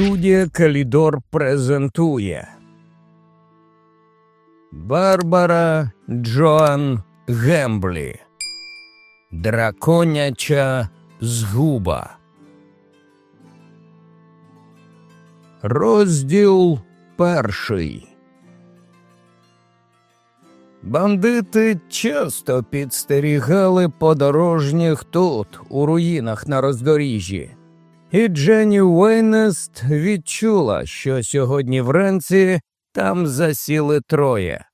Студія Калідор презентує Барбара Джоан Гемблі Драконяча згуба. Розділ перший. Бандити часто підстерігали подорожніх тут, у руїнах на роздоріжжі. І Дженні Уейнест відчула, що сьогодні вранці там засіли троє.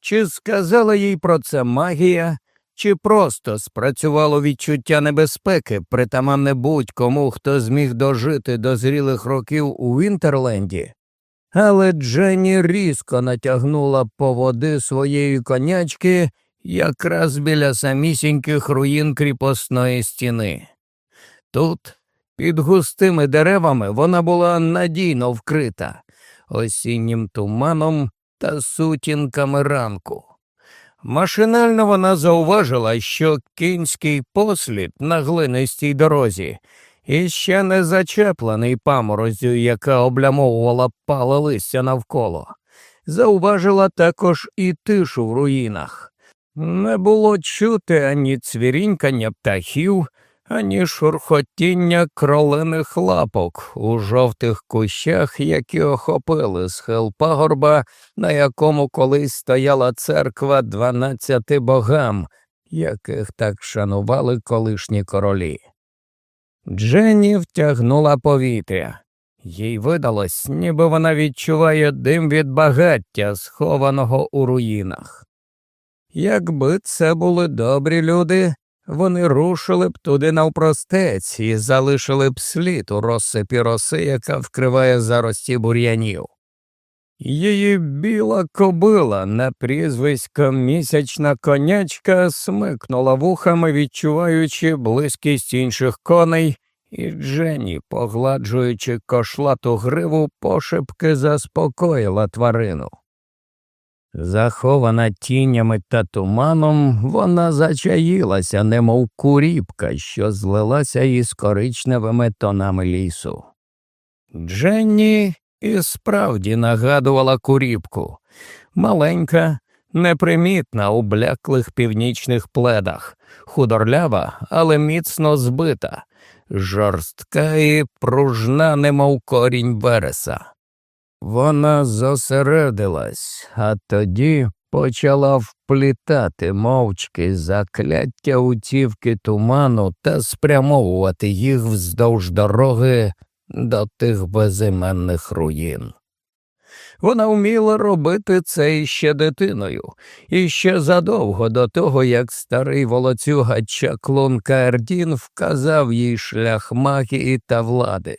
Чи сказала їй про це магія, чи просто спрацювало відчуття небезпеки, притаманне будь-кому, хто зміг дожити до зрілих років у Вінтерленді? Але Дженні різко натягнула по води своєї конячки якраз біля самісіньких руїн кріпосної стіни. Тут під густими деревами вона була надійно вкрита осіннім туманом та сутінками ранку. Машинально вона зауважила, що кінський послід на глинистій дорозі іще не зачеплений паморозю, яка облямовувала пале листя навколо. Зауважила також і тишу в руїнах. Не було чути ані цвірінькання птахів, ані шурхотіння кролиних лапок у жовтих кущах, які охопили схил пагорба, на якому колись стояла церква дванадцяти богам, яких так шанували колишні королі. Дженні втягнула повітря. Їй видалось, ніби вона відчуває дим від багаття, схованого у руїнах. Якби це були добрі люди, вони рушили б туди навпростець і залишили б слід у розсипі роси, яка вкриває зарості бур'янів. Її біла кобила на прізвисько місячна конячка смикнула вухами, відчуваючи близькість інших коней, і Дженні, погладжуючи кошлату гриву, пошепки заспокоїла тварину. Захована тінями та туманом, вона зачаїлася, немов куріпка, що злилася із коричневими тонами лісу. Дженні і справді нагадувала куріпку маленька, непримітна у бляклих північних пледах, худорлява, але міцно збита, жорстка і пружна, немов корінь береса. Вона зосередилась, а тоді почала вплітати мовчки закляття утівки туману та спрямовувати їх вздовж дороги до тих безіменних руїн. Вона вміла робити це іще дитиною, і ще задовго до того, як старий волоцюга Чаклун Каердін вказав їй шлях магії та влади.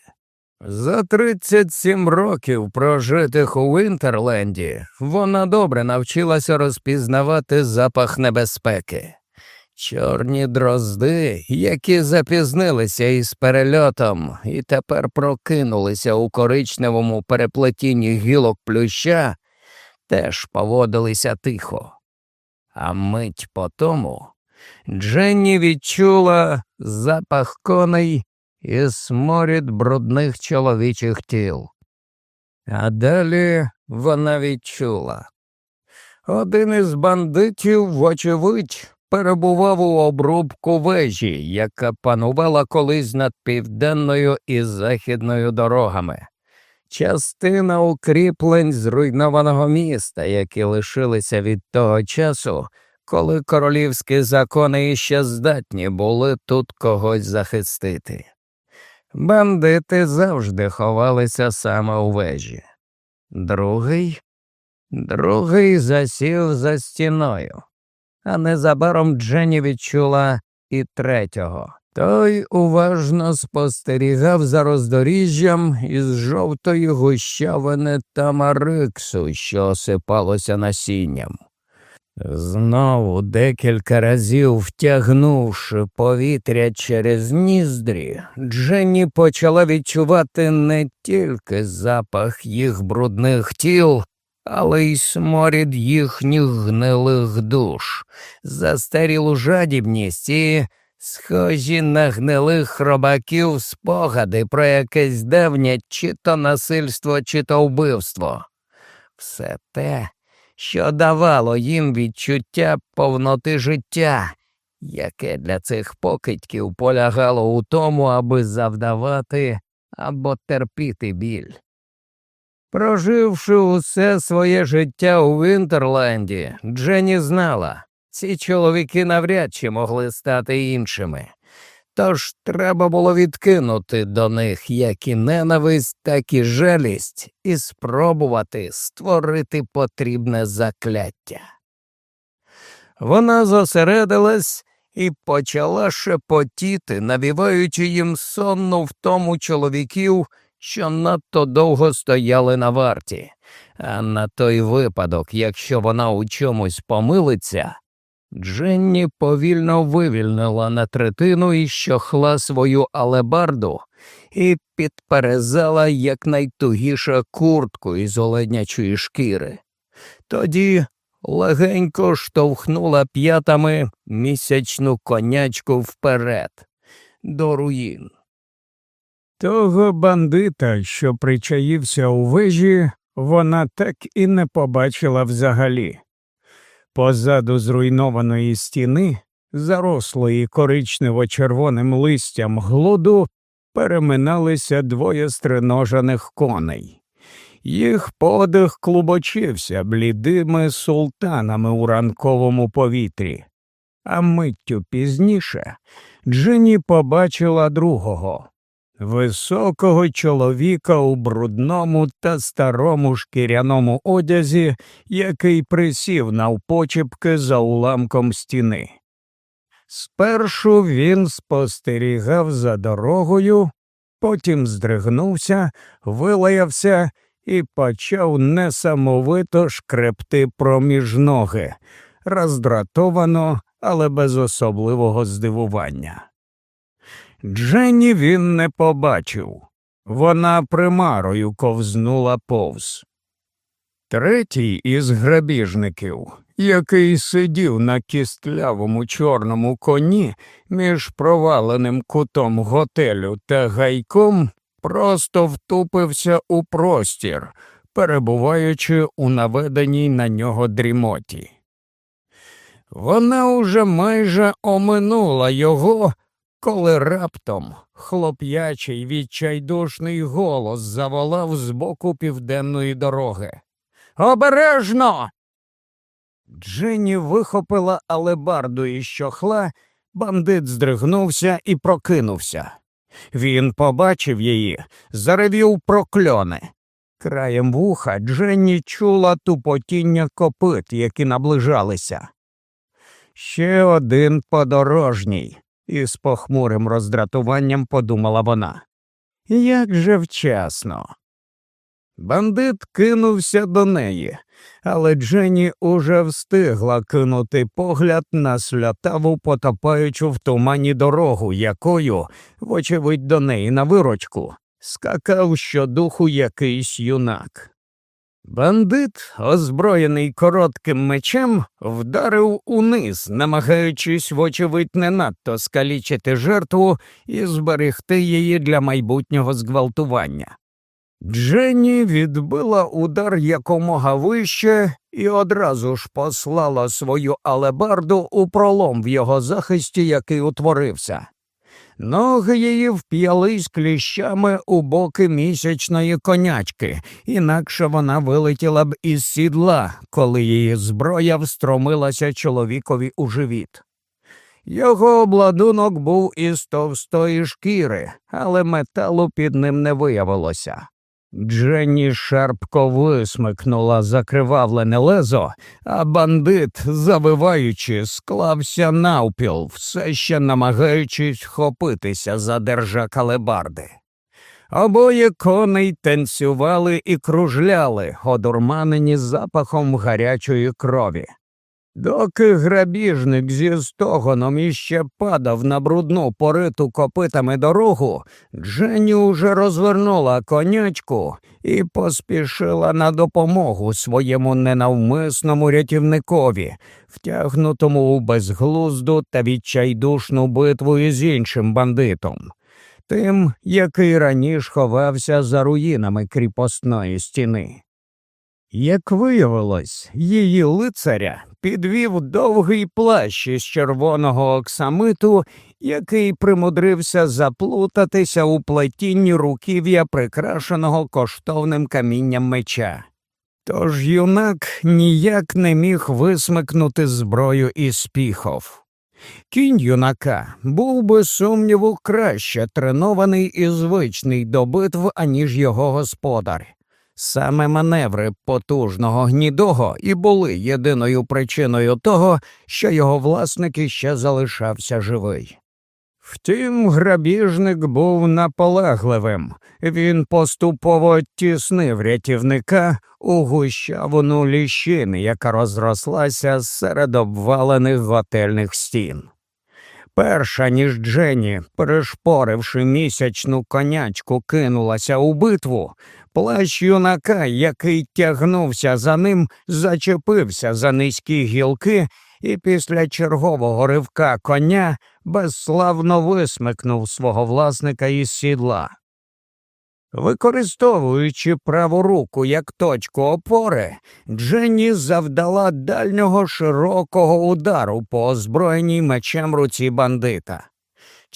За 37 років, прожитих у Вінтерленді, вона добре навчилася розпізнавати запах небезпеки. Чорні дрозди, які запізнилися із перельотом і тепер прокинулися у коричневому переплетінні гілок плюща, теж поводилися тихо. А мить по тому Дженні відчула запах коней і сморід брудних чоловічих тіл. А далі вона відчула. Один із бандитів, вочевидь, перебував у обрубку вежі, яка панувала колись над південною і західною дорогами. Частина укріплень зруйнованого міста, які лишилися від того часу, коли королівські закони іще здатні були тут когось захистити. Бандити завжди ховалися саме у вежі. Другий другий засів за стіною, а незабаром Дженні відчула і третього. Той уважно спостерігав за роздоріжжям із жовтої гущавини тамариксу, що осипалося насінням. Знову декілька разів втягнувши повітря через ніздрі, Дженні почала відчувати не тільки запах їх брудних тіл, але й сморід їхніх гнилих душ, застарілу жадібність і схожі на гнилих хробаків спогади про якесь давнє чи то насильство, чи то вбивство. Все те, що давало їм відчуття повноти життя, яке для цих покидьків полягало у тому, аби завдавати або терпіти біль. Проживши усе своє життя у Вінтерленді, Дженні знала, ці чоловіки навряд чи могли стати іншими. Тож треба було відкинути до них як і ненависть, так і жалість, і спробувати створити потрібне закляття. Вона зосередилась і почала шепотіти, навіваючи їм сонну в тому чоловіків, що надто довго стояли на варті, а на той випадок, якщо вона у чомусь помилиться, Дженні повільно вивільнила на третину і щохла свою алебарду і підперезала якнайтугіше куртку із оленячої шкіри. Тоді легенько штовхнула п'ятами місячну конячку вперед, до руїн. Того бандита, що причаївся у вежі, вона так і не побачила взагалі. Позаду зруйнованої стіни, зарослої коричнево-червоним листям глуду, переминалися двоє стриножених коней. Їх подих клубочився блідими султанами у ранковому повітрі, а миттю пізніше Джині побачила другого високого чоловіка у брудному та старому шкіряному одязі, який присів навпочепки за уламком стіни. Спершу він спостерігав за дорогою, потім здригнувся, вилаявся і почав несамовито шкребти проміж ноги, роздратовано, але без особливого здивування. Дженні він не побачив. Вона примарою ковзнула повз. Третій із грабіжників, який сидів на кістлявому чорному коні між проваленим кутом готелю та гайком, просто втупився у простір, перебуваючи у наведеній на нього дрімоті. Вона уже майже оминула його коли раптом хлоп'ячий відчайдушний голос заволав з боку південної дороги. Обережно. Дженні вихопила алебарду із щохла, бандит здригнувся і прокинувся. Він побачив її, заревів прокльони. Краєм вуха Дженні чула тупотіння копит, які наближалися. Ще один подорожній із похмурим роздратуванням подумала вона. Як же вчасно. Бандит кинувся до неї, але Дженні уже встигла кинути погляд на слятаву потопаючу в тумані дорогу, якою, вочевидь, до неї на вирочку, скакав щодуху якийсь юнак. Бандит, озброєний коротким мечем, вдарив униз, намагаючись, вочевидь, не надто скалічити жертву і зберегти її для майбутнього зґвалтування. Дженні відбила удар якомога вище і одразу ж послала свою алебарду у пролом в його захисті, який утворився. Ноги її вп'ялись кліщами у боки місячної конячки, інакше вона вилетіла б із сідла, коли її зброя встромилася чоловікові у живіт. Його обладунок був із товстої шкіри, але металу під ним не виявилося. Дженні шарпко висмикнула закривавлене лезо, а бандит, завиваючи, склався навпіл, все ще намагаючись хопитися за держа калебарди. Обоє коней танцювали і кружляли, одурманені запахом гарячої крові. Доки грабіжник зі стогоном іще падав на брудну пориту копитами дорогу, Дженні уже розвернула конячку і поспішила на допомогу своєму ненавмисному рятівникові, втягнутому у безглузду та відчайдушну битву із іншим бандитом, тим, який раніше ховався за руїнами кріпосної стіни. Як виявилось, її лицаря підвів довгий плащ із червоного оксамиту, який примудрився заплутатися у плетінні руків'я, прикрашеного коштовним камінням меча. Тож юнак ніяк не міг висмикнути зброю із піхов. Кінь юнака був без сумніву краще тренований і звичний до битв, аніж його господар. Саме маневри потужного гнідого і були єдиною причиною того, що його власник іще залишався живий. Втім, грабіжник був наполегливим, він поступово тіснив рятівника у гущавину ліщини, яка розрослася серед обвалених готельних стін. Перша ніж Дженні, перешпоривши місячну конячку, кинулася у битву, плащ юнака, який тягнувся за ним, зачепився за низькі гілки і після чергового ривка коня безславно висмикнув свого власника із сідла. Використовуючи праву руку як точку опори, Дженні завдала дальнього широкого удару по озброєній мечем руці бандита.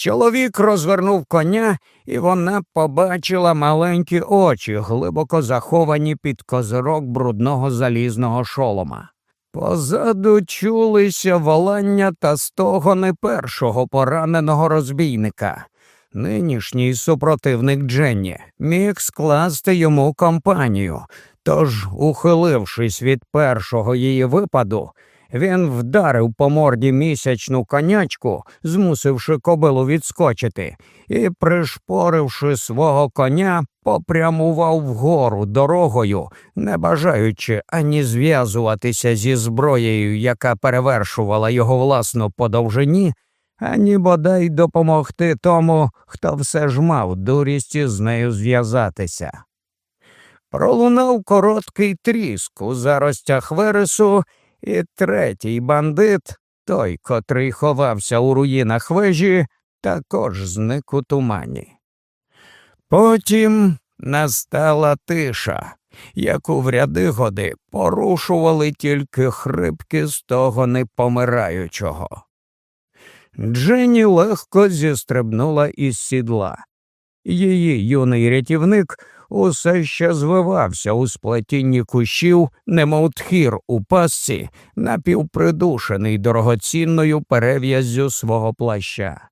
Чоловік розвернув коня, і вона побачила маленькі очі, глибоко заховані під козирок брудного залізного шолома. Позаду чулися волання та стогони першого пораненого розбійника. Нинішній супротивник Дженні міг скласти йому компанію, тож, ухилившись від першого її випаду, він вдарив по морді місячну конячку, змусивши кобилу відскочити, і, пришпоривши свого коня, попрямував вгору дорогою, не бажаючи ані зв'язуватися зі зброєю, яка перевершувала його власну подовжині, ані бодай допомогти тому, хто все ж мав дурість із нею зв'язатися. Пролунав короткий тріск у заростях вересу, і третій бандит, той, котрий ховався у руїнах вежі, також зник у тумані. Потім настала тиша, яку в ряди годи порушували тільки хрипки з того непомираючого. Дженні легко зістрибнула із сідла. Її юний рятівник усе ще звивався у сплетінні кущів, немов тхір у пасці, напівпридушений дорогоцінною перев'яззю свого плаща.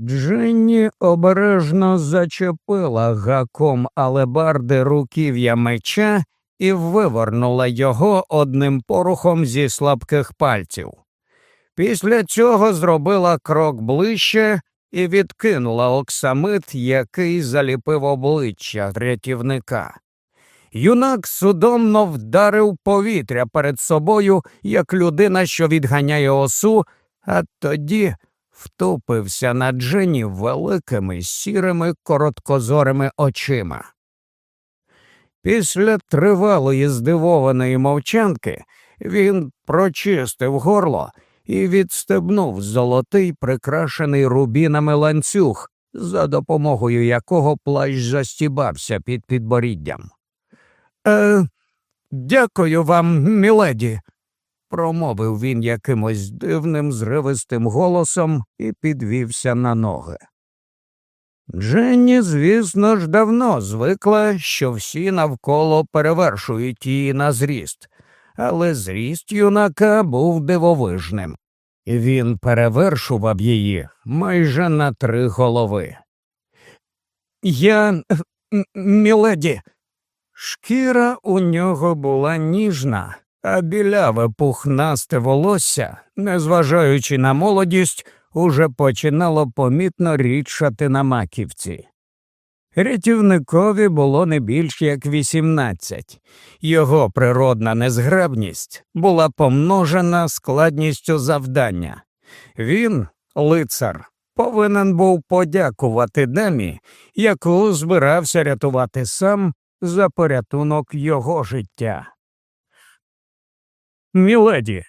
Дженні обережно зачепила гаком алебарди руків'я меча і вивернула його одним порухом зі слабких пальців. Після цього зробила крок ближче і відкинула оксамит, який заліпив обличчя рятівника. Юнак судомно вдарив повітря перед собою, як людина, що відганяє осу, а тоді втупився на Джені великими сірими короткозорими очима. Після тривалої здивованої мовчанки він прочистив горло і відстебнув золотий прикрашений рубінами ланцюг, за допомогою якого плащ застібався під підборіддям. Е, Дякую вам, міледі, промовив він якимось дивним, зривистим голосом і підвівся на ноги. Дженні, звісно ж, давно звикла, що всі навколо перевершують її на зріст, але зріст юнака був дивовижним. Він перевершував її майже на три голови. Я, міледі, шкіра у нього була ніжна, а біляве пухнасте волосся, незважаючи на молодість, уже починало помітно рідшати на маківці. Рятівникові було не більш як вісімнадцять. Його природна незграбність була помножена складністю завдання. Він, лицар, повинен був подякувати дамі, яку збирався рятувати сам за порятунок його життя. Міледі,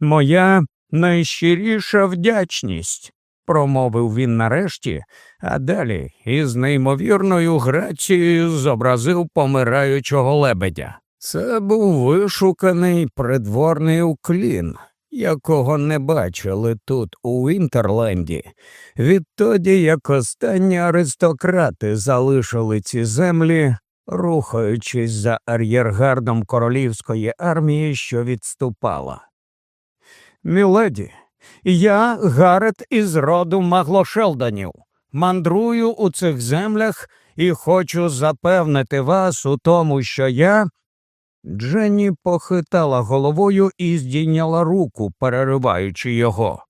моя найщиріша вдячність, промовив він нарешті, а далі із неймовірною грацією зобразив помираючого лебедя. Це був вишуканий придворний уклін, якого не бачили тут, у Вінтерленді, відтоді як останні аристократи залишили ці землі, рухаючись за ар'єргардом королівської армії, що відступала. Міледі, я Гарет із роду Маглошелданів, мандрую у цих землях і хочу запевнити вас у тому, що я. Дженні похитала головою і здійняла руку, перериваючи його.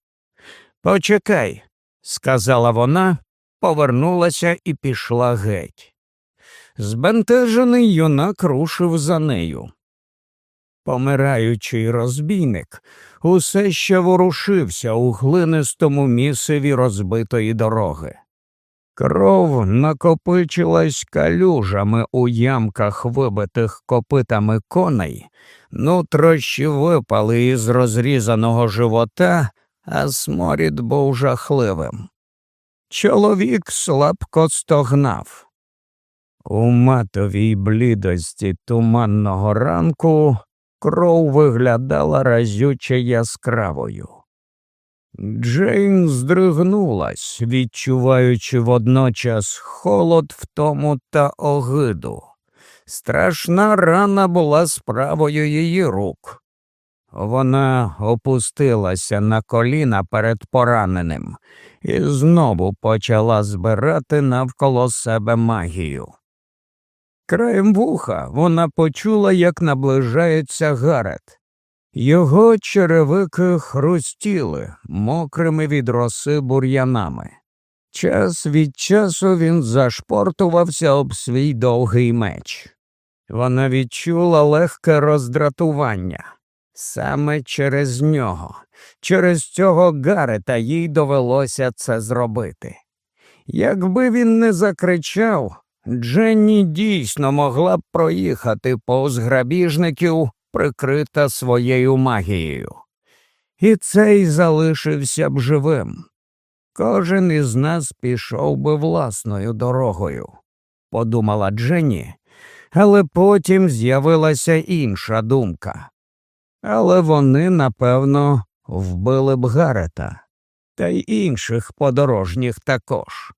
Почекай, сказала вона, повернулася і пішла геть. Збентежений юнак рушив за нею. Помираючий розбійник усе ще ворушився у глинистому місиві розбитої дороги. Кров накопичилась калюжами у ямках, вибитих копитами коней, нутрощі випали із розрізаного живота, а сморід був жахливим. Чоловік слабко стогнав. У матовій блідості туманного ранку кров виглядала разюче яскравою. Джейн здригнулась, відчуваючи водночас холод, втому та огиду. Страшна рана була справою її рук. Вона опустилася на коліна перед пораненим і знову почала збирати навколо себе магію. Краєм вуха вона почула, як наближається Гарет. Його черевики хрустіли мокрими від роси бур'янами. Час від часу він зашпортувався об свій довгий меч. Вона відчула легке роздратування. Саме через нього, через цього Гарета їй довелося це зробити. Якби він не закричав, Дженні дійсно могла б проїхати повз грабіжників, прикрита своєю магією. І цей залишився б живим. Кожен із нас пішов би власною дорогою, подумала Дженні, але потім з'явилася інша думка. Але вони, напевно, вбили б Гарета та й інших подорожніх також.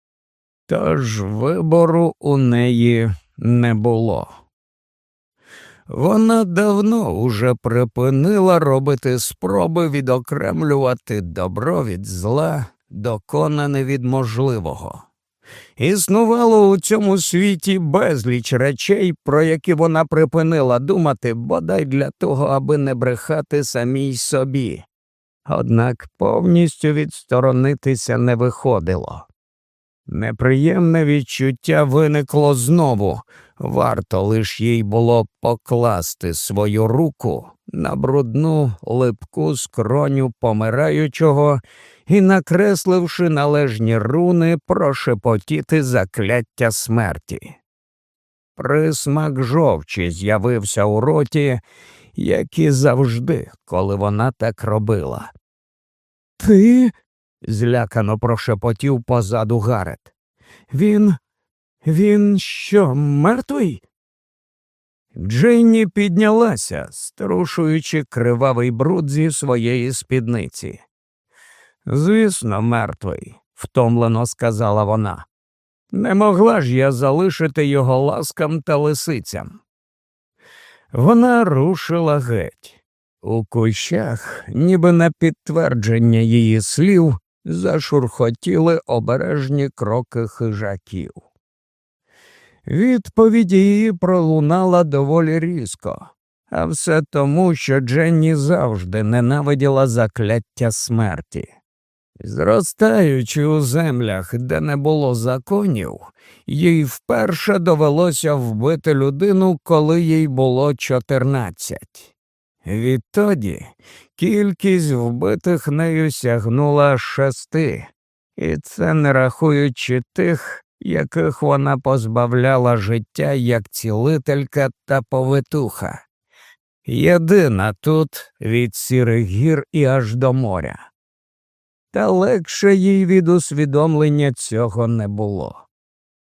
Тож вибору у неї не було. Вона давно уже припинила робити спроби відокремлювати добро від зла, доконане від можливого. Існувало у цьому світі безліч речей, про які вона припинила думати, бодай для того, аби не брехати самій собі. Однак повністю відсторонитися не виходило. Неприємне відчуття виникло знову, варто лиш їй було покласти свою руку на брудну липку скроню помираючого і, накресливши належні руни, прошепотіти закляття смерті. Присмак жовчі з'явився у роті, як і завжди, коли вона так робила. Ти злякано прошепотів позаду Гарет. Він. Він що, мертвий? Дженні піднялася, струшуючи кривавий бруд зі своєї спідниці. Звісно, мертвий, втомлено сказала вона. Не могла ж я залишити його ласкам та лисицям. Вона рушила геть. У кущах, ніби на підтвердження її слів, зашурхотіли обережні кроки хижаків. Відповідь її пролунала доволі різко, а все тому, що Дженні завжди ненавиділа закляття смерті. Зростаючи у землях, де не було законів, їй вперше довелося вбити людину, коли їй було чотирнадцять. Відтоді кількість вбитих нею сягнула шести, і це не рахуючи тих, яких вона позбавляла життя як цілителька та повитуха. Єдина тут від сірих гір і аж до моря. Та легше їй від усвідомлення цього не було.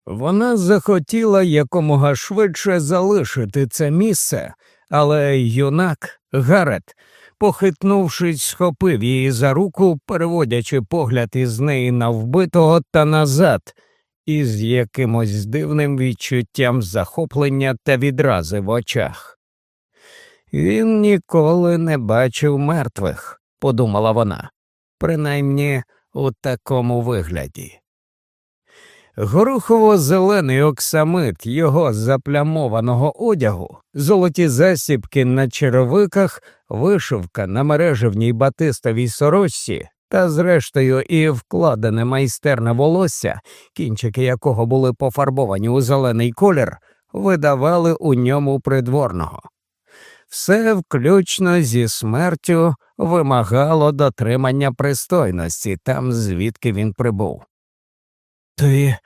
Вона захотіла якомога швидше залишити це місце, але юнак Гарет, похитнувшись, схопив її за руку, переводячи погляд із неї на вбитого та назад, із якимось дивним відчуттям захоплення та відрази в очах. Він ніколи не бачив мертвих, подумала вона, принаймні у такому вигляді. Горухово-зелений оксамит його заплямованого одягу, золоті засібки на черевиках, вишивка на мережевній батистовій сорочці та, зрештою, і вкладене майстерне волосся, кінчики якого були пофарбовані у зелений колір, видавали у ньому придворного. Все включно зі смертю вимагало дотримання пристойності там, звідки він прибув. Ти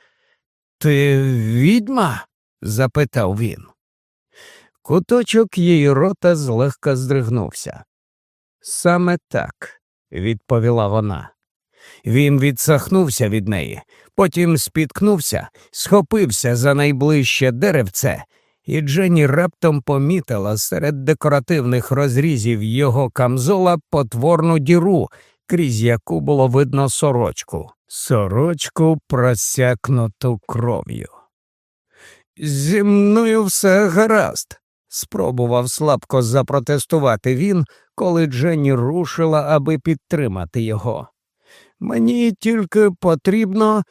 ти відьма? запитав він. Куточок її рота злегка здригнувся. Саме так, відповіла вона. Він відсахнувся від неї, потім спіткнувся, схопився за найближче деревце, і Дженні раптом помітила серед декоративних розрізів його камзола потворну діру, крізь яку було видно сорочку, сорочку просякнуту кров'ю. Зі мною все гаразд, спробував слабко запротестувати він, коли Дженні рушила, аби підтримати його. Мені тільки потрібно.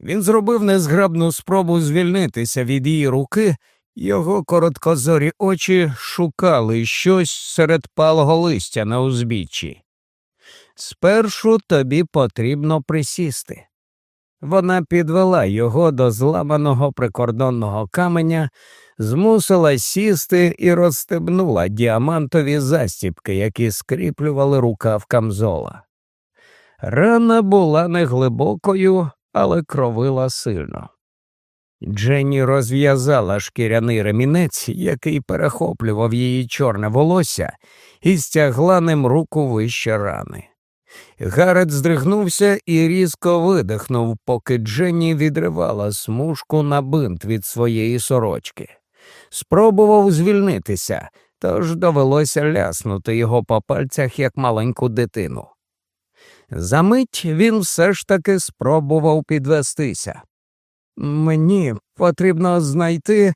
Він зробив незграбну спробу звільнитися від її руки, його короткозорі очі шукали щось серед палого листя на узбіччі. Спершу тобі потрібно присісти. Вона підвела його до зламаного прикордонного каменя, змусила сісти і розстебнула діамантові застібки, які скріплювали рукав камзола. Рана була неглибокою, але кровила сильно. Дженні розв'язала шкіряний ремінець, який перехоплював її чорне волосся, і стягла ним руку вище рани. Гарет здригнувся і різко видихнув, поки Дженні відривала смужку на бинт від своєї сорочки. Спробував звільнитися, тож довелося ляснути його по пальцях як маленьку дитину. Замить він все ж таки спробував підвестися. Мені потрібно знайти,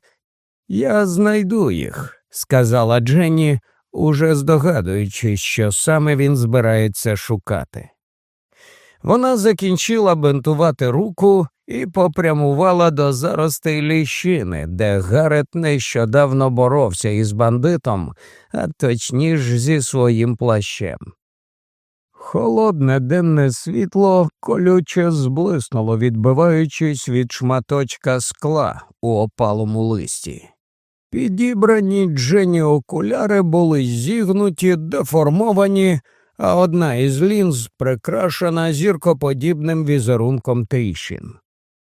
я знайду їх, сказала Дженні, уже здогадуючись, що саме він збирається шукати. Вона закінчила бентувати руку і попрямувала до заростей ліщини, де Гарет нещодавно боровся із бандитом, а точніше зі своїм плащем. Холодне денне світло колюче зблиснуло, відбиваючись від шматочка скла у опалому листі. Підібрані Джені окуляри були зігнуті, деформовані, а одна із лінз прикрашена зіркоподібним візерунком тріщин.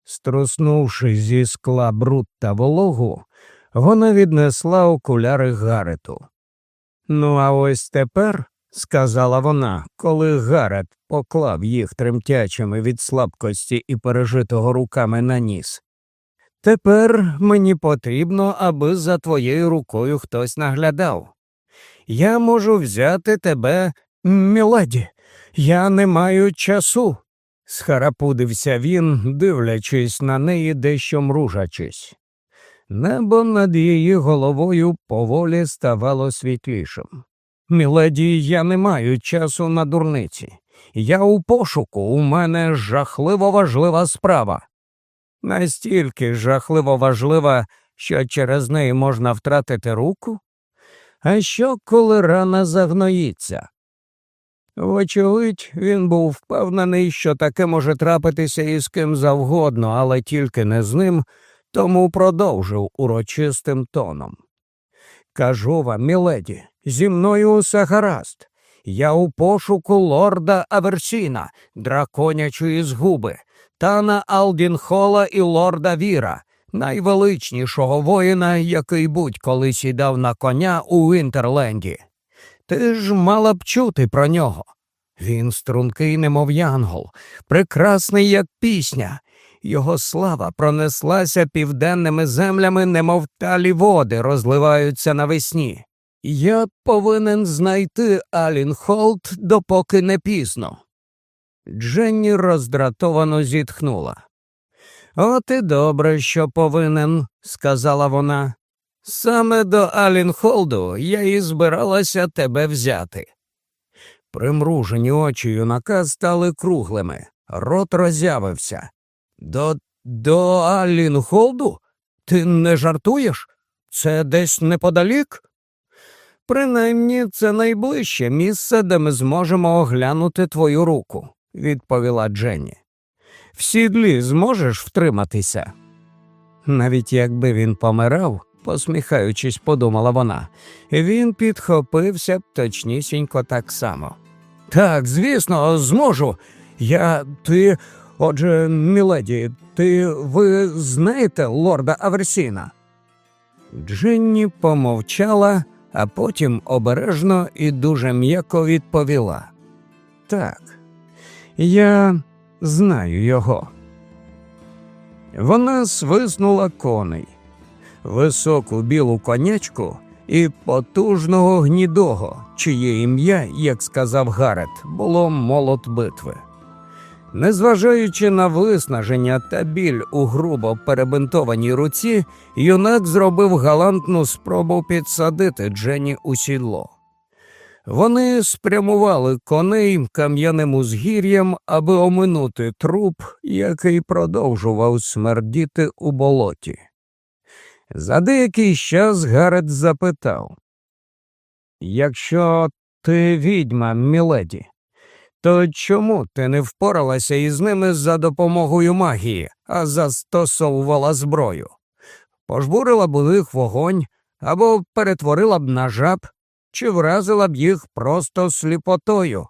Струснувши зі скла бруд та вологу, вона віднесла окуляри Гарету. Ну, а ось тепер, сказала вона, коли Гарет поклав їх тремтячими від слабкості і пережитого руками на ніс. Тепер мені потрібно, аби за твоєю рукою хтось наглядав. Я можу взяти тебе, міледі, я не маю часу, схарапудився він, дивлячись на неї, дещо мружачись. Небо над її головою поволі ставало світлішим. Міледі, я не маю часу на дурниці. Я у пошуку, у мене жахливо важлива справа настільки жахливо важлива, що через неї можна втратити руку? А що, коли рана загноїться? Вочевидь, він був впевнений, що таке може трапитися із ким завгодно, але тільки не з ним, тому продовжив урочистим тоном. Кажу вам, міледі, зі мною усе гаразд. Я у пошуку лорда Аверсіна, драконячої згуби, тана Алдінхола і лорда Віра, найвеличнішого воїна, який будь-коли сідав на коня у Інтерленді. Ти ж мала б чути про нього. Він стрункий, немов янгол, прекрасний, як пісня. Його слава пронеслася південними землями, немов талі води розливаються навесні. Я повинен знайти Алін Холт, допоки не пізно. Дженні роздратовано зітхнула. От і добре, що повинен, сказала вона. Саме до Алінхолду я і збиралася тебе взяти. Примружені очі юнака стали круглими, рот роззявився. До до Алінхолду? Ти не жартуєш? Це десь неподалік? Принаймні, це найближче місце, де ми зможемо оглянути твою руку, відповіла Дженні. В сідлі зможеш втриматися? Навіть якби він помирав, посміхаючись, подумала вона, він підхопився б точнісінько так само. Так, звісно, зможу. Я ти, отже, міледі, ти ви знаєте лорда Аверсіна? Джинні помовчала, а потім обережно і дуже м'яко відповіла. Так, я знаю його. Вона свиснула коней високу білу конячку і потужного гнідого, чиє ім'я, як сказав Гарет, було молот битви. Незважаючи на виснаження та біль у грубо перебинтованій руці, юнак зробив галантну спробу підсадити Джені у сідло. Вони спрямували коней кам'яним узгір'ям, аби оминути труп, який продовжував смердіти у болоті. За деякий час Гарет запитав Якщо ти відьма, міледі, то чому ти не впоралася із ними за допомогою магії, а застосовувала зброю? Пожбурила б їх вогонь або перетворила б на жаб, чи вразила б їх просто сліпотою?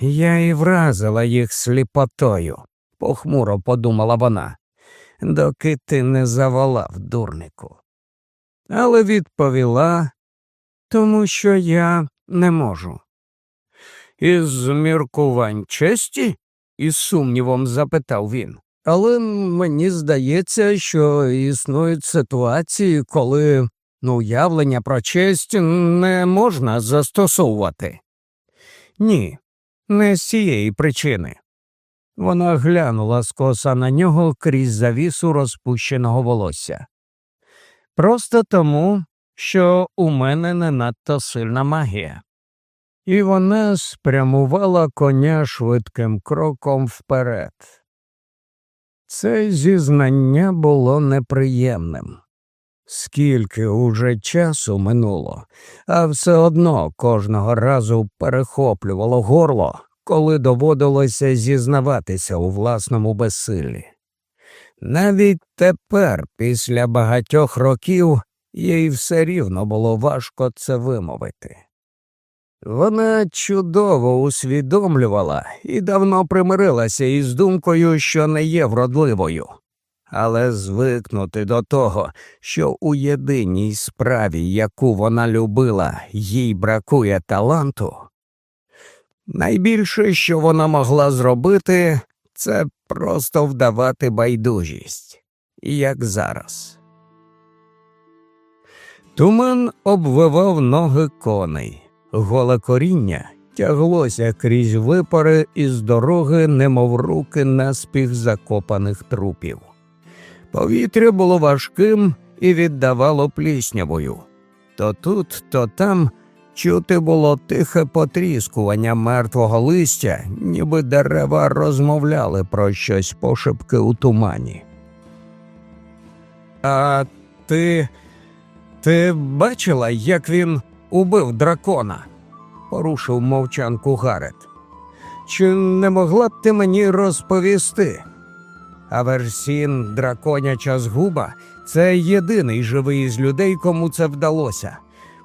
Я і вразила їх сліпотою, похмуро подумала вона доки ти не заволав, дурнику. Але відповіла, тому що я не можу. Із міркувань честі? із сумнівом запитав він. Але мені здається, що існують ситуації, коли уявлення про честь не можна застосовувати. Ні, не з цієї причини. Вона глянула скоса на нього крізь завісу розпущеного волосся. Просто тому, що у мене не надто сильна магія. І вона спрямувала коня швидким кроком вперед. Це зізнання було неприємним. Скільки уже часу минуло, а все одно кожного разу перехоплювало горло, коли доводилося зізнаватися у власному безсиллі. Навіть тепер, після багатьох років, їй все рівно було важко це вимовити. Вона чудово усвідомлювала і давно примирилася із думкою, що не є вродливою, але звикнути до того, що у єдиній справі, яку вона любила, їй бракує таланту, Найбільше, що вона могла зробити, це просто вдавати байдужість, як зараз. Туман обвивав ноги коней, голе коріння тяглося крізь випари із дороги, немов руки наспіх закопаних трупів. Повітря було важким і віддавало пліснявою. То тут, то там Чути було тихе потріскування мертвого листя, ніби дерева розмовляли про щось пошепки у тумані. А ти ти бачила, як він убив дракона? порушив мовчанку Гарет. Чи не могла б ти мені розповісти? Аверсін, драконяча згуба, це єдиний живий із людей, кому це вдалося.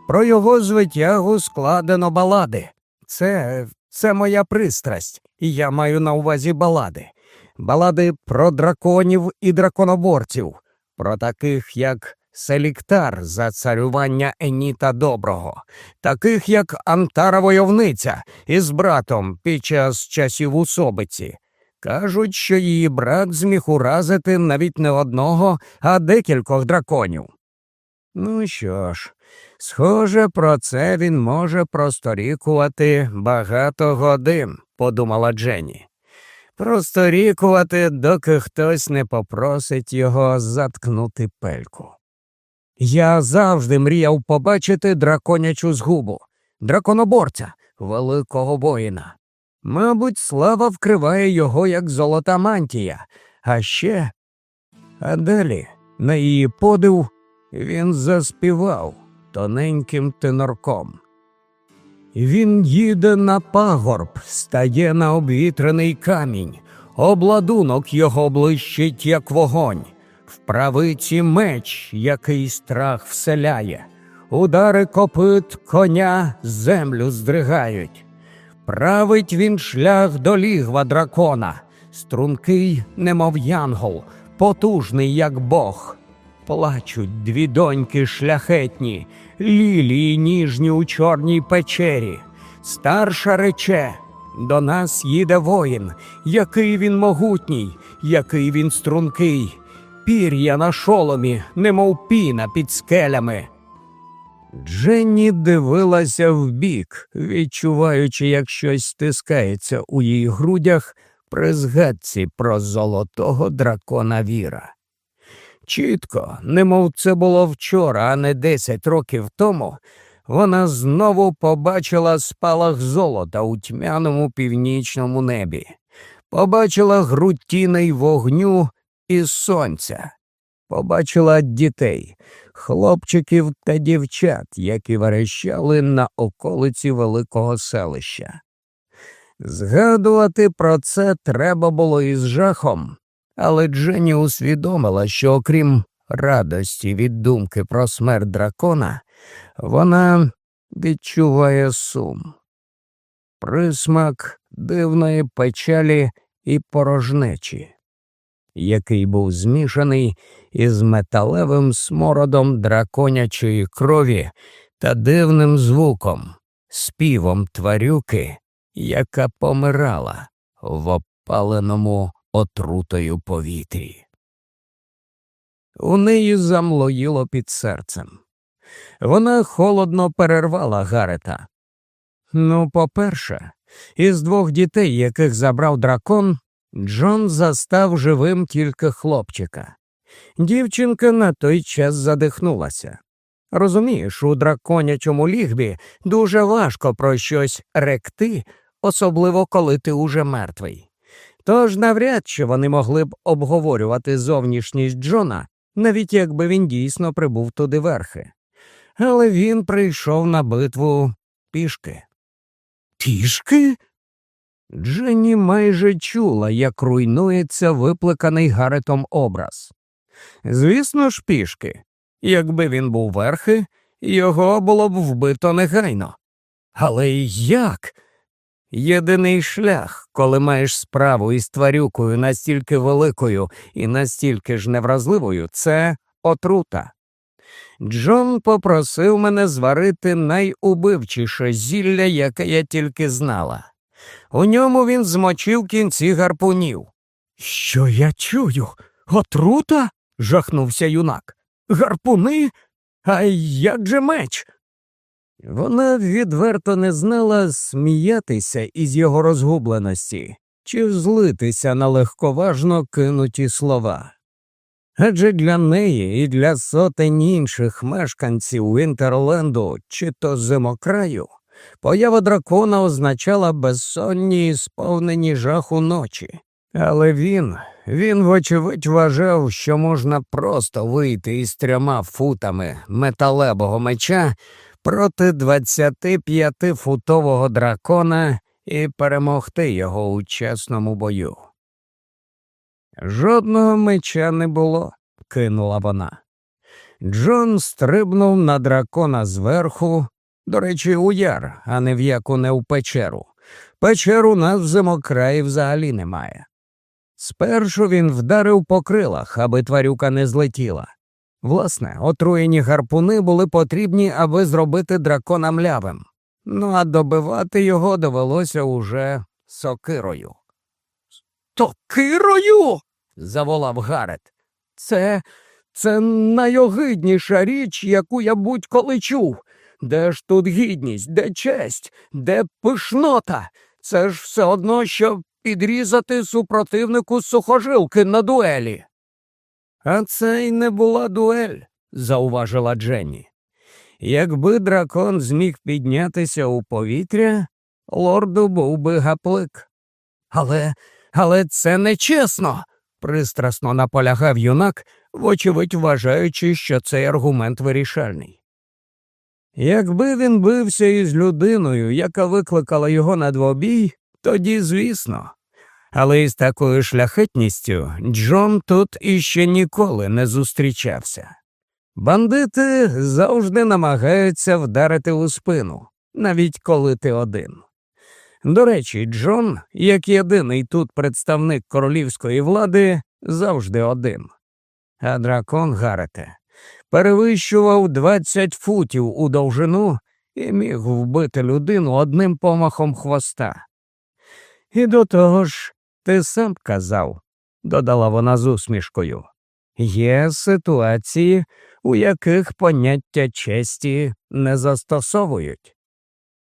Про його звитягу складено балади. Це це моя пристрасть, і я маю на увазі балади. Балади про драконів і драконоборців, про таких, як Селіктар за царювання Еніта Доброго, таких як Антара Войовниця із братом під час часів усобиці. Кажуть, що її брат зміг уразити навіть не одного, а декількох драконів. Ну що ж, схоже, про це він може просторікувати багато годин, подумала Дженні. Просторікувати, доки хтось не попросить його заткнути пельку. Я завжди мріяв побачити драконячу згубу, драконоборця, великого воїна. Мабуть, слава вкриває його, як золота мантія, а ще. А далі, на її подив, він заспівав тоненьким тенорком. Він їде на пагорб, стає на обвітрений камінь, обладунок його блищить, як вогонь, в правиці меч, який страх вселяє, удари копит коня землю здригають. Править він шлях до лігва дракона, стрункий, немов янгол, потужний, як бог. Плачуть дві доньки шляхетні, лілії ніжні у чорній печері. Старша рече до нас їде воїн, який він могутній, який він стрункий, пір'я на шоломі, немов піна під скелями. Дженні дивилася вбік, відчуваючи, як щось стискається у її грудях при згадці про золотого дракона Віра. Чітко, немов це було вчора, а не десять років тому, вона знову побачила спалах золота у тьмяному північному небі, побачила грудтіней вогню і сонця, побачила дітей, хлопчиків та дівчат, які верещали на околиці великого селища. Згадувати про це треба було із жахом, але Дженні усвідомила, що окрім радості від думки про смерть дракона, вона відчуває сум, присмак дивної печалі і порожнечі, який був змішаний із металевим смородом драконячої крові та дивним звуком, співом тварюки, яка помирала в опаленому отрутою повітрі. У неї замлоїло під серцем. Вона холодно перервала Гарета. Ну, по-перше, із двох дітей, яких забрав дракон, Джон застав живим тільки хлопчика. Дівчинка на той час задихнулася. Розумієш, у драконячому лігбі дуже важко про щось ректи, особливо коли ти уже мертвий. Тож навряд чи вони могли б обговорювати зовнішність Джона, навіть якби він дійсно прибув туди верхи. Але він прийшов на битву пішки. Пішки? Дженні майже чула, як руйнується випликаний Гаретом образ. Звісно ж, пішки. Якби він був верхи, його було б вбито негайно. Але як? Єдиний шлях, коли маєш справу із тварюкою настільки великою і настільки ж невразливою, це отрута. Джон попросив мене зварити найубивчіше зілля, яке я тільки знала. У ньому він змочив кінці гарпунів. Що я чую? Отрута? жахнувся юнак. Гарпуни? А як же меч? Вона відверто не знала сміятися із його розгубленості чи злитися на легковажно кинуті слова. Адже для неї і для сотень інших мешканців Вінтерленду чи то зимокраю поява дракона означала безсонні і сповнені жаху ночі. Але він, він, вочевидь, вважав, що можна просто вийти із трьома футами металебого меча проти 25-футового дракона і перемогти його у чесному бою. Жодного меча не було, кинула вона. Джон стрибнув на дракона зверху, до речі, у яр, а не в яку не в печеру. Печер у нас в зимокраї взагалі немає. Спершу він вдарив по крилах, аби тварюка не злетіла. Власне, отруєні гарпуни були потрібні, аби зробити дракона млявим. Ну а добивати його довелося уже сокирою. Сокирою? заволав Гарет. Це це найогидніша річ, яку я будь-коли чув. Де ж тут гідність, де честь, де пишнота? Це ж все одно, що підрізати супротивнику сухожилки на дуелі. А це й не була дуель, зауважила Дженні. Якби дракон зміг піднятися у повітря, лорду був би гаплик. Але, але це нечесно, пристрасно наполягав юнак, вочевидь вважаючи, що цей аргумент вирішальний. Якби він бився із людиною, яка викликала його на двобій, тоді звісно. Але із такою шляхетністю Джон тут іще ніколи не зустрічався. Бандити завжди намагаються вдарити у спину, навіть коли ти один. До речі, Джон, як єдиний тут представник королівської влади, завжди один. А дракон Гарете перевищував 20 футів у довжину і міг вбити людину одним помахом хвоста. І до того ж, ти сам казав, додала вона з усмішкою, є ситуації, у яких поняття честі не застосовують.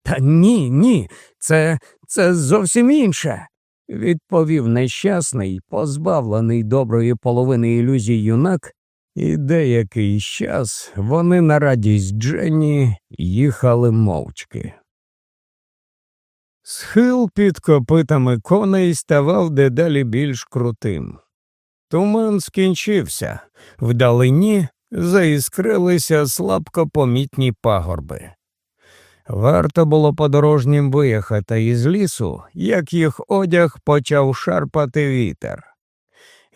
Та ні, ні, це це зовсім інше, відповів нещасний, позбавлений доброї половини ілюзій юнак, і деякий час вони на радість Дженні їхали мовчки. Схил під копитами коней ставав дедалі більш крутим. Туман скінчився, вдалині заіскрилися слабко помітні пагорби. Варто було подорожнім виїхати із лісу, як їх одяг почав шарпати вітер.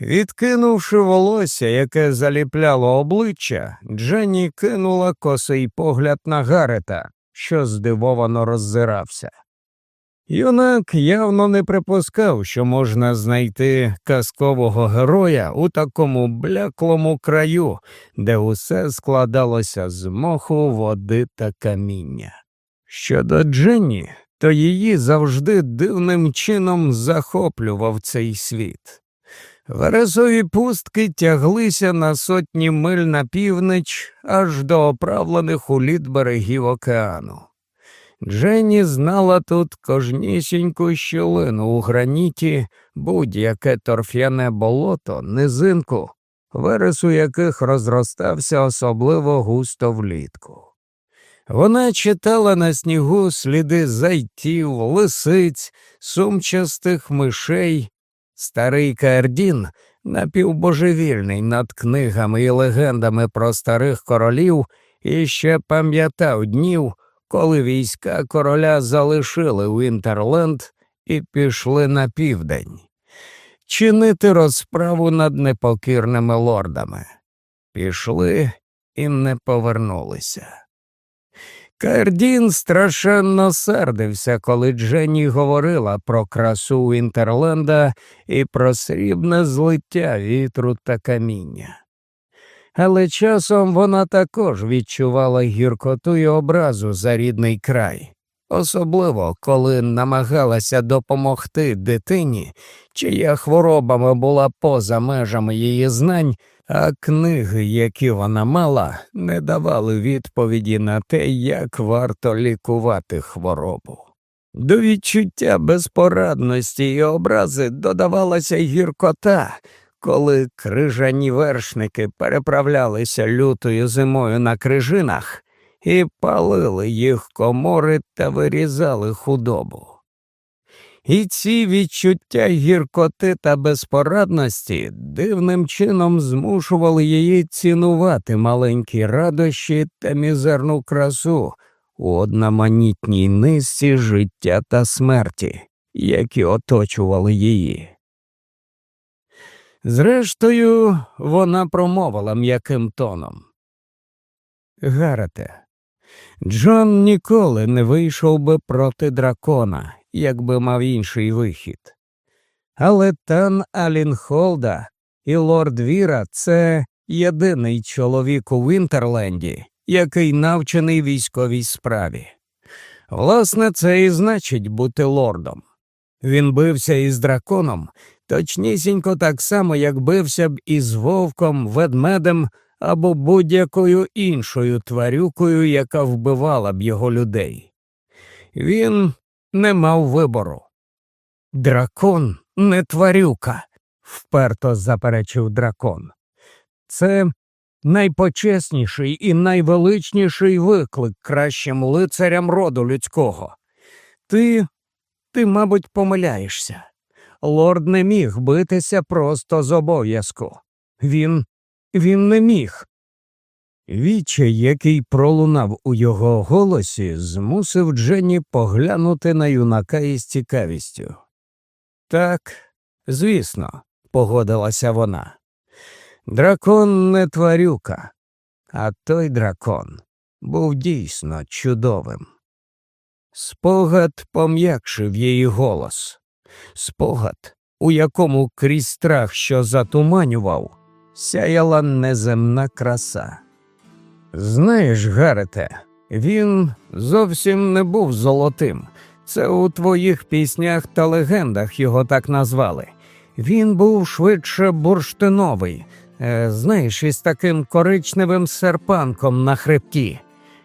Відкинувши волосся, яке заліпляло обличчя, Дженні кинула косий погляд на Гарета, що здивовано роззирався. Юнак явно не припускав, що можна знайти казкового героя у такому бляклому краю, де усе складалося з моху, води та каміння. Щодо Дженні, то її завжди дивним чином захоплював цей світ. Вересові пустки тяглися на сотні миль на північ аж до оправлених у лід берегів океану. Дженні знала тут кожнісіньку щілину у граніті, будь-яке торф'яне болото, низинку, верес у яких розростався особливо густо влітку. Вона читала на снігу сліди зайтів, лисиць, сумчастих мишей. Старий Каердін, напівбожевільний над книгами і легендами про старих королів, іще пам'ятав днів, коли війська короля залишили Вінтерленд і пішли на південь, чинити розправу над непокірними лордами. Пішли і не повернулися. Кардін страшенно сердився, коли Дженні говорила про красу Вінтерленда і про срібне злиття вітру та каміння. Але часом вона також відчувала гіркоту і образу за рідний край, особливо коли намагалася допомогти дитині, чия хворобами була поза межами її знань, а книги, які вона мала, не давали відповіді на те, як варто лікувати хворобу. До відчуття безпорадності і образи додавалася гіркота, коли крижані вершники переправлялися лютою зимою на крижинах і палили їх комори та вирізали худобу. І ці відчуття гіркоти та безпорадності дивним чином змушували її цінувати маленькі радощі та мізерну красу у одноманітній низці життя та смерті, які оточували її. Зрештою, вона промовила м'яким тоном. Гарете, Джон ніколи не вийшов би проти дракона, якби мав інший вихід. Але Тан Алінхолда і лорд Віра це єдиний чоловік у Вінтерленді, який навчений військовій справі. Власне, це і значить бути лордом. Він бився із драконом, точнісінько так само, як бився б із вовком, ведмедем або будь-якою іншою тварюкою, яка вбивала б його людей. Він не мав вибору. Дракон не тварюка, вперто заперечив дракон. Це найпочесніший і найвеличніший виклик кращим лицарям роду людського. Ти, ти, мабуть, помиляєшся. Лорд не міг битися просто з обов'язку. Він він не міг. Вічай, який пролунав у його голосі, змусив Дженні поглянути на юнака із цікавістю. Так, звісно, погодилася вона. Дракон не тварюка, а той дракон був дійсно чудовим. Спогад пом'якшив її голос, спогад, у якому крізь страх, що затуманював, сяяла неземна краса. Знаєш, Гарете, він зовсім не був золотим. Це у твоїх піснях та легендах його так назвали. Він був швидше бурштиновий, е, знаєш, із таким коричневим серпанком на хребті,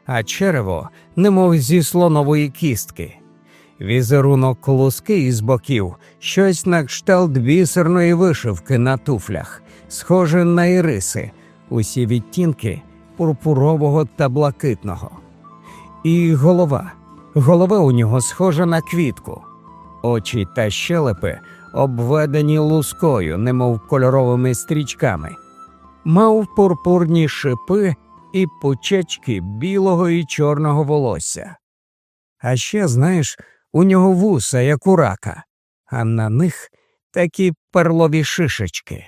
а черево, немов зі слонової кістки. Візерунок колоски із боків, щось на кшталт бісерної вишивки на туфлях, схоже на іриси, усі відтінки пурпурового та блакитного. І голова. Голова у нього схожа на квітку, очі та щелепи обведені лускою, немов кольоровими стрічками, мав пурпурні шипи і пучечки білого і чорного волосся. А ще, знаєш, у нього вуса, як у рака, а на них такі перлові шишечки.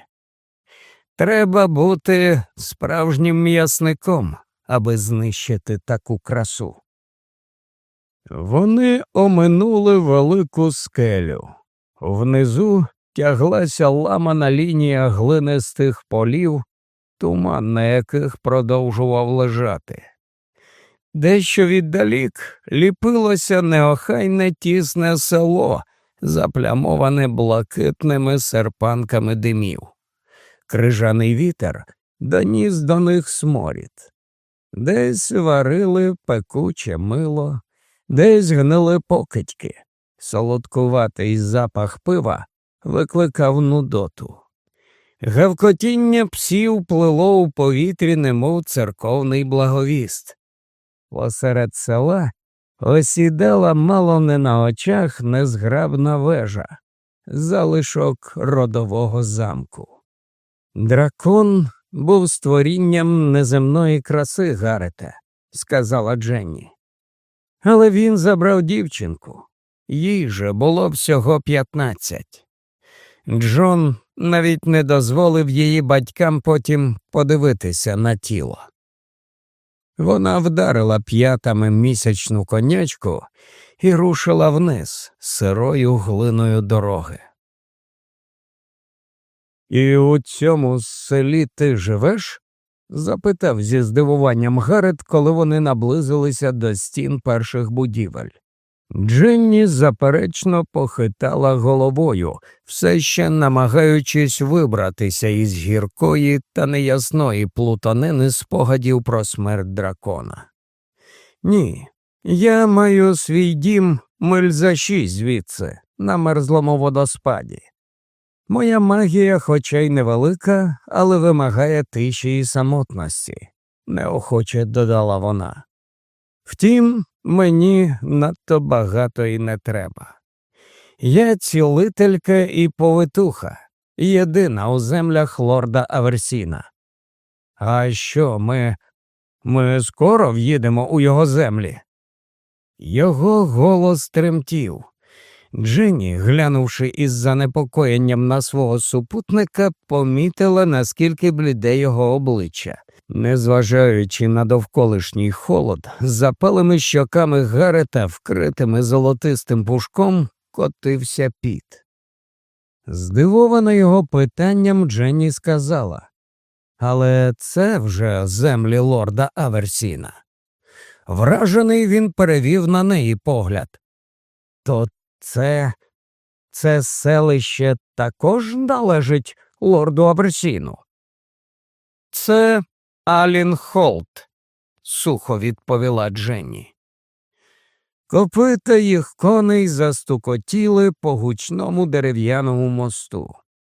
Треба бути справжнім м'ясником, аби знищити таку красу. Вони оминули велику скелю. Внизу тяглася ламана лінія глинистих полів, туман на яких продовжував лежати. Дещо віддалік ліпилося неохайне тісне село, заплямоване блакитними серпанками димів. Крижаний вітер доніс до них сморід. Десь варили пекуче мило, десь гнили покидьки. Солодкуватий запах пива викликав нудоту. Гавкотіння псів плило у повітрі, немов церковний благовіст. Посеред села осідала мало не на очах незграбна вежа, залишок родового замку. Дракон був створінням неземної краси, Гарете, сказала Дженні. Але він забрав дівчинку. Їй же було всього п'ятнадцять. Джон навіть не дозволив її батькам потім подивитися на тіло. Вона вдарила п'ятами місячну конячку і рушила вниз сирою глиною дороги. І у цьому селі ти живеш? запитав зі здивуванням Гарет, коли вони наблизилися до стін перших будівель. Дженні заперечно похитала головою, все ще намагаючись вибратися із гіркої та неясної плутанини спогадів про смерть дракона. Ні, я маю свій дім миль за шість звідси, на мерзлому водоспаді. Моя магія, хоча й невелика, але вимагає тиші і самотності, неохоче додала вона. Втім, мені надто багато і не треба. Я цілителька і повитуха, єдина у землях лорда Аверсіна. А що, ми ми скоро в'їдемо у його землі? Його голос тремтів. Дженні, глянувши із занепокоєнням на свого супутника, помітила, наскільки бліде його обличчя. Незважаючи на довколишній холод, запалими щоками Гарета, вкритими золотистим пушком, котився піт. Здивована його питанням, Дженні сказала Але це вже землі лорда Аверсіна. Вражений він перевів на неї погляд. То це це селище також належить лорду Аверсіну? Це Алін Холт, сухо відповіла Дженні. Копита їх коней застукотіли по гучному дерев'яному мосту.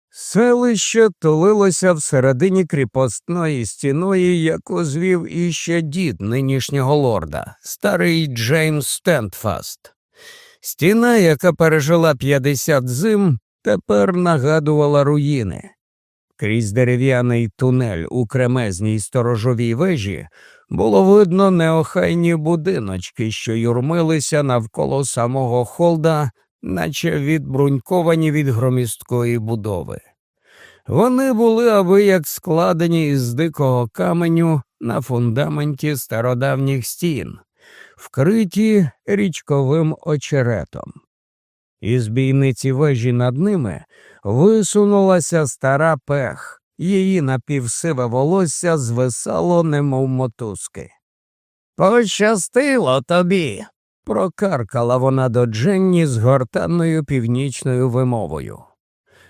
Селище тулилося всередині кріпостної стіної, яку звів іще дід нинішнього лорда, старий Джеймс Стендфаст. Стіна, яка пережила 50 зим, тепер нагадувала руїни. Крізь дерев'яний тунель у кремезній сторожовій вежі було видно неохайні будиночки, що юрмилися навколо самого холда, наче відбруньковані від громісткої будови. Вони були аби як складені із дикого каменю на фундаменті стародавніх стін, вкриті річковим очеретом. Із бійниці вежі над ними висунулася стара пех, її напівсиве волосся звисало, немов мотузки. Пощастило тобі, прокаркала вона до Дженні з гортанною північною вимовою.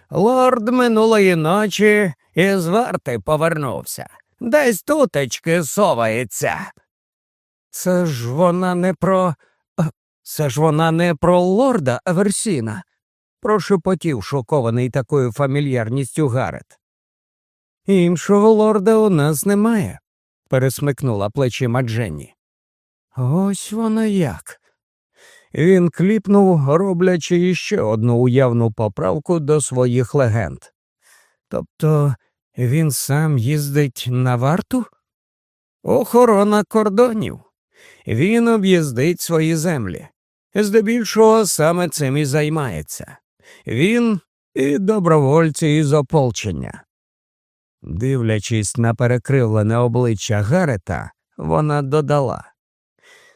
Лорд минулої ночі із варти повернувся, десь тутечки совається. Це ж вона не про. Це ж вона не про лорда Аверсіна, прошепотів шокований такою фамільярністю Гарет. Іншого лорда у нас немає, пересмикнула плечима Дженні. Ось воно як. Він кліпнув, роблячи іще одну уявну поправку до своїх легенд. Тобто він сам їздить на варту? Охорона кордонів. Він об'їздить свої землі. Здебільшого саме цим і займається. Він і добровольці із ополчення. Дивлячись на перекривлене обличчя Гарета, вона додала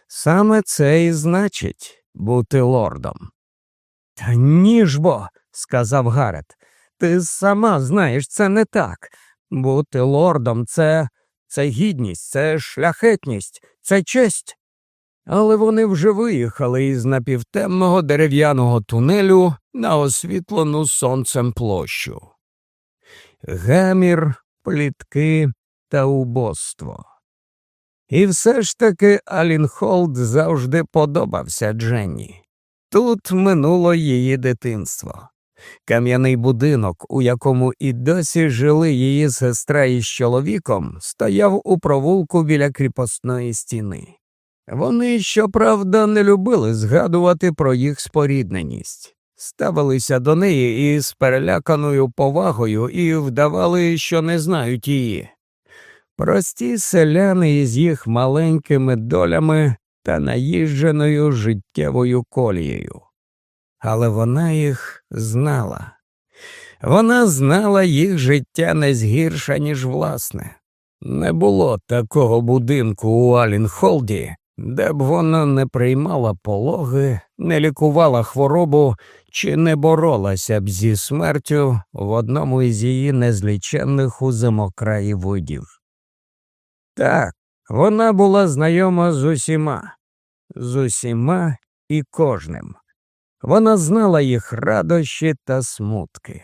саме це і значить бути лордом. Та ні ж бо, сказав Гарет, ти сама знаєш, це не так. Бути лордом це це гідність, це шляхетність, це честь. Але вони вже виїхали із напівтемного дерев'яного тунелю на освітлену сонцем площу. Гамір, плітки та убоство. І все ж таки Алінхолд завжди подобався Дженні. Тут минуло її дитинство. Кам'яний будинок, у якому і досі жили її сестра із чоловіком, стояв у провулку біля кріпосної стіни. Вони, щоправда, не любили згадувати про їх спорідненість, ставилися до неї із переляканою повагою і вдавали, що не знають її. Прості селяни із їх маленькими долями та наїждженою життєвою колією. Але вона їх знала. Вона знала їх життя не згірша, ніж власне. Не було такого будинку у Алінхолді, де б вона не приймала пологи, не лікувала хворобу чи не боролася б зі смертю в одному із її незліченних у зимокраї видів. Так, вона була знайома з усіма, з усіма і кожним. Вона знала їх радощі та смутки.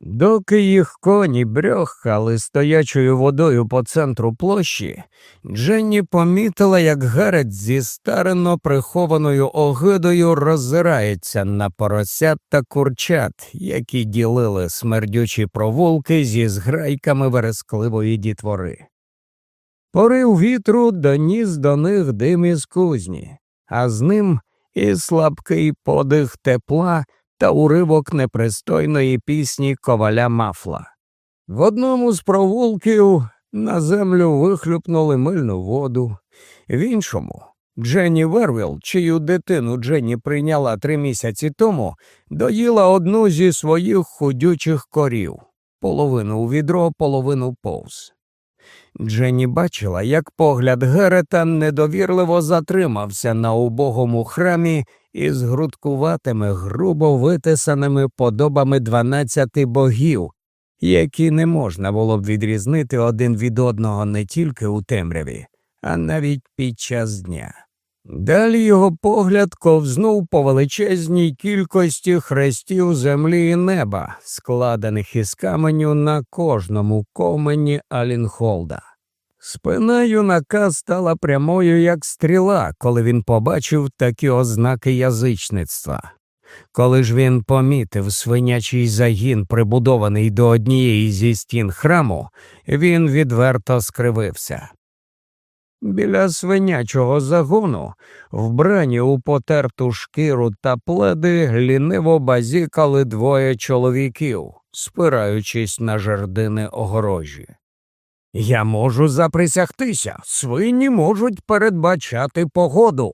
Доки їх коні брьохали стоячою водою по центру площі, Дженні помітила, як Гарет зі старено прихованою огидою роззирається на поросят та курчат, які ділили смердючі провулки зі зграйками верескливої дітвори. Порив вітру доніс до них дим із кузні, а з ним і слабкий подих тепла та уривок непристойної пісні коваля мафла. В одному з провулків на землю вихлюпнули мильну воду, в іншому Дженні Вервіл, чию дитину Дженні прийняла три місяці тому, доїла одну зі своїх худючих корів половину у відро, половину повз. Дженні бачила, як погляд Герета недовірливо затримався на убогому храмі із грудкуватими, грубо витисаними подобами дванадцяти богів, які не можна було б відрізнити один від одного не тільки у темряві, а навіть під час дня. Далі його погляд ковзнув по величезній кількості хрестів землі і неба, складених із каменю на кожному комені Алінхолда. Спина юнака стала прямою, як стріла, коли він побачив такі ознаки язичництва. Коли ж він помітив свинячий загін, прибудований до однієї зі стін храму, він відверто скривився. Біля свинячого загону, вбрані у потерту шкіру та пледи, ліниво базікали двоє чоловіків, спираючись на жердини огорожі. Я можу заприсягтися, свині можуть передбачати погоду,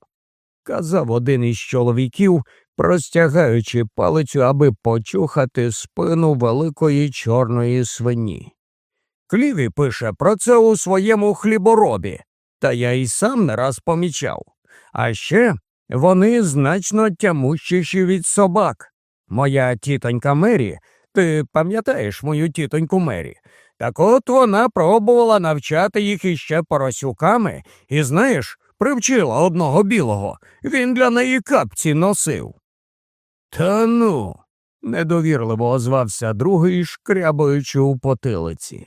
казав один із чоловіків, простягаючи палицю, аби почухати спину великої чорної свині. Кліві пише про це у своєму хліборобі, та я й сам не раз помічав. А ще вони значно тямущіші від собак. Моя тітонька Мері, ти пам'ятаєш мою тітоньку Мері? Так от вона пробувала навчати їх іще поросюками, і, знаєш, привчила одного білого, він для неї капці носив. Та ну, недовірливо озвався другий, шкрябаючи у потилиці.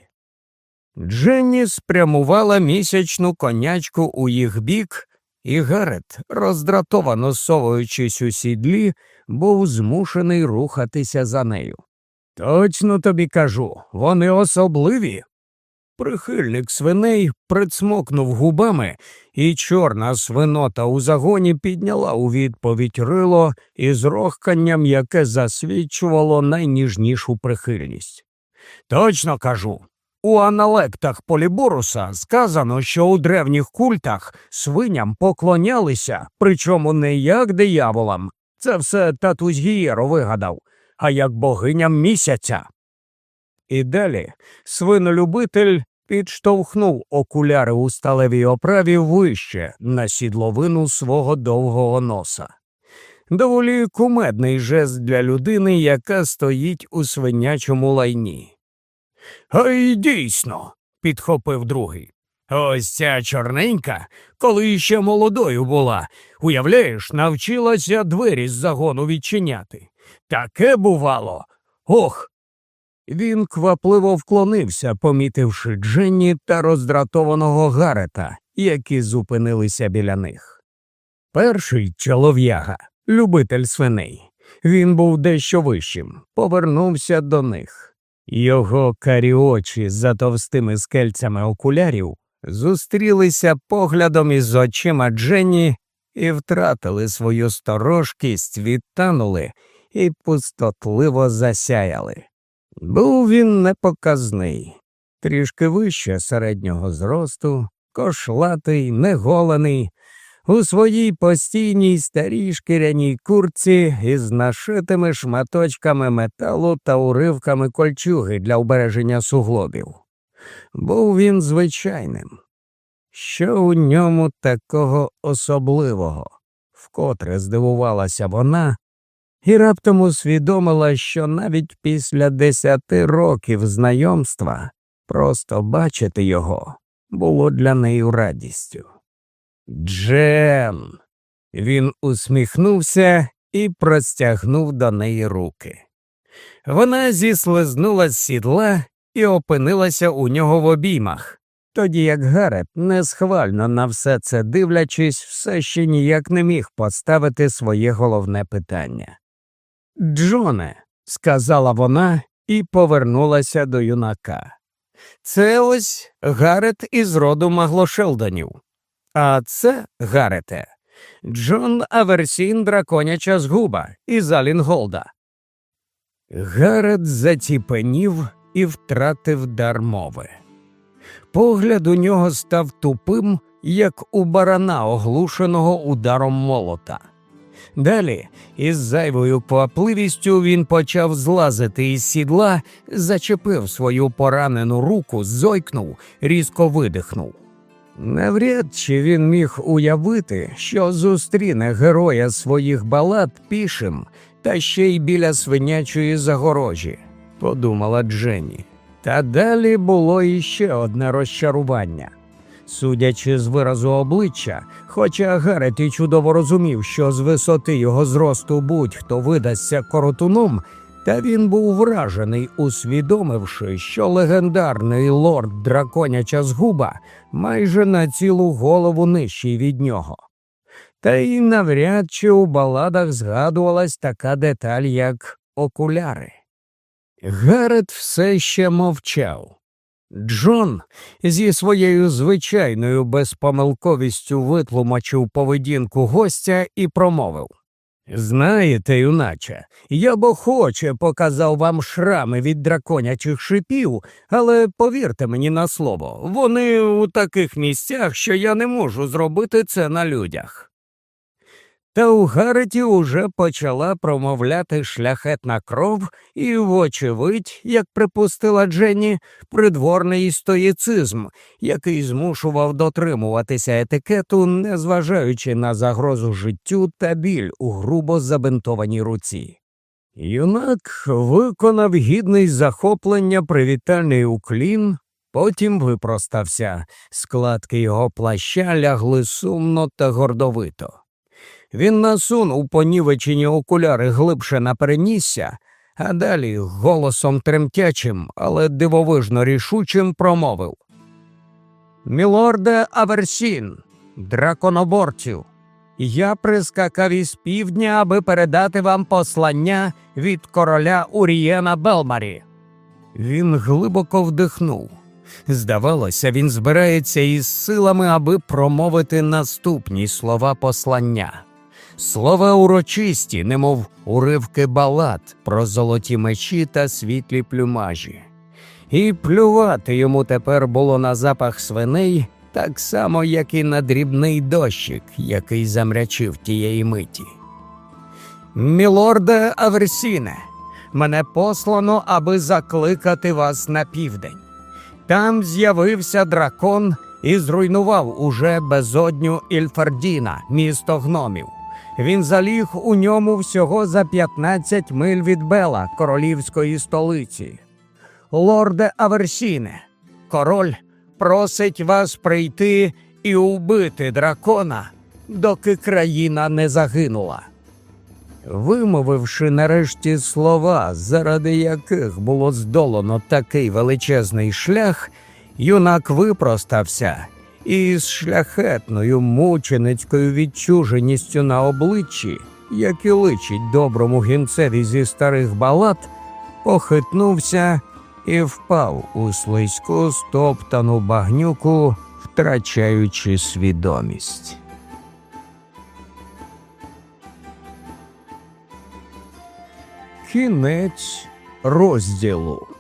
Дженні спрямувала місячну конячку у їх бік, і Гарет, роздратовано совуючись у сідлі, був змушений рухатися за нею. Точно тобі кажу, вони особливі. Прихильник свиней прицмокнув губами, і чорна свинота у загоні підняла у відповідь рило із рохканням, яке засвідчувало найніжнішу прихильність. Точно кажу. У аналектах Поліборуса сказано, що у древніх культах свиням поклонялися, причому не як дияволам. Це все татусь Гієро вигадав, а як богиням місяця. І далі свинолюбитель підштовхнув окуляри у сталевій оправі вище на сідловину свого довгого носа. Доволі кумедний жест для людини, яка стоїть у свинячому лайні. А й дійсно, підхопив другий. Ось ця чорненька, коли ще молодою була, уявляєш, навчилася двері з загону відчиняти. Таке бувало. Ох. Він квапливо вклонився, помітивши Дженні та роздратованого Гарета, які зупинилися біля них. Перший чолов'яга, любитель свиней. Він був дещо вищим, повернувся до них. Його карі очі за товстими скельцями окулярів зустрілися поглядом із очима Дженні і втратили свою сторожкість, відтанули і пустотливо засяяли. Був він непоказний, трішки вище середнього зросту, кошлатий, неголений, у своїй постійній старій шкіряній курці із нашитими шматочками металу та уривками кольчуги для убереження суглобів. Був він звичайним. Що у ньому такого особливого? Вкотре здивувалася вона, і раптом усвідомила, що навіть після десяти років знайомства просто бачити його було для неї радістю. Джен. Він усміхнувся і простягнув до неї руки. Вона зіслизнула з сідла і опинилася у нього в обіймах, тоді як Гарет, несхвально на все це дивлячись, все ще ніяк не міг поставити своє головне питання. Джоне, сказала вона і повернулася до юнака. Це ось Гарет із роду Маглошелдонів. А це, Гарете, Джон Аверсін драконяча згуба із Алінголда. Гарет затіпенів і втратив дар мови. Погляд у нього став тупим, як у барана, оглушеного ударом молота. Далі, із зайвою квапливістю він почав злазити із сідла, зачепив свою поранену руку, зойкнув, різко видихнув. Навряд чи він міг уявити, що зустріне героя своїх балад пішим та ще й біля свинячої загорожі, подумала Дженні. Та далі було іще одне розчарування. Судячи з виразу обличчя, хоча Гарет і чудово розумів, що з висоти його зросту будь-хто видасться коротуном, та він був вражений, усвідомивши, що легендарний лорд драконяча згуба майже на цілу голову нижчий від нього. Та й навряд чи у баладах згадувалась така деталь, як окуляри. Гарет все ще мовчав. Джон зі своєю звичайною безпомилковістю витлумачив поведінку гостя і промовив Знаєте, юначе, я б охоче показав вам шрами від драконячих шипів, але повірте мені на слово, вони у таких місцях, що я не можу зробити це на людях. Та у Гареті уже почала промовляти шляхетна кров і, вочевидь, як припустила Дженні, придворний стоїцизм, який змушував дотримуватися етикету, незважаючи на загрозу життю та біль у грубо забинтованій руці. Юнак виконав гідний захоплення привітальний уклін, потім випростався, складки його плаща лягли сумно та гордовито. Він насунув понівечені окуляри глибше на перенісся, а далі голосом тремтячим, але дивовижно рішучим промовив Мілорде Аверсін, драконоборцю, я прискакав із півдня, аби передати вам послання від короля Урієна Белмарі. Він глибоко вдихнув. Здавалося, він збирається із силами, аби промовити наступні слова послання. Слова урочисті, немов уривки балад про золоті мечі та світлі плюмажі. І плювати йому тепер було на запах свиней, так само, як і на дрібний дощик, який замрячив тієї миті. Мілорде Аверсіне, мене послано, аби закликати вас на південь. Там з'явився дракон і зруйнував уже безодню Ільфардіна, місто гномів. Він заліг у ньому всього за 15 миль від Бела, королівської столиці. Лорде Аверсіне, король просить вас прийти і убити дракона, доки країна не загинула. Вимовивши нарешті слова, заради яких було здолано такий величезний шлях, юнак випростався і з шляхетною мученицькою відчуженістю на обличчі, як і личить доброму гінцеві зі старих балад, похитнувся і впав у слизьку стоптану багнюку, втрачаючи свідомість. Кінець розділу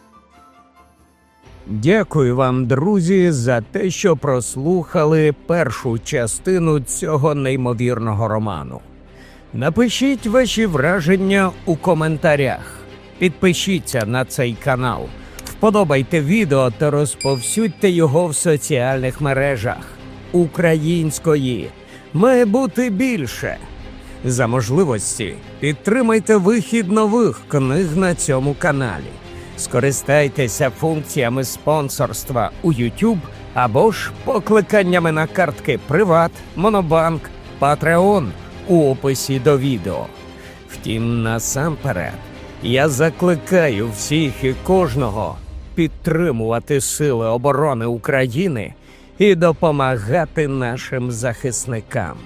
Дякую вам, друзі, за те, що прослухали першу частину цього неймовірного роману. Напишіть ваші враження у коментарях, підпишіться на цей канал, вподобайте відео та розповсюдьте його в соціальних мережах. Української має бути більше. За можливості підтримайте вихід нових книг на цьому каналі. Скористайтеся функціями спонсорства у YouTube або ж покликаннями на картки Приват, Монобанк, Patreon у описі до відео. Втім, насамперед, я закликаю всіх і кожного підтримувати Сили оборони України і допомагати нашим захисникам.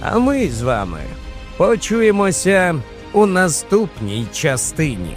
А ми з вами почуємося у наступній частині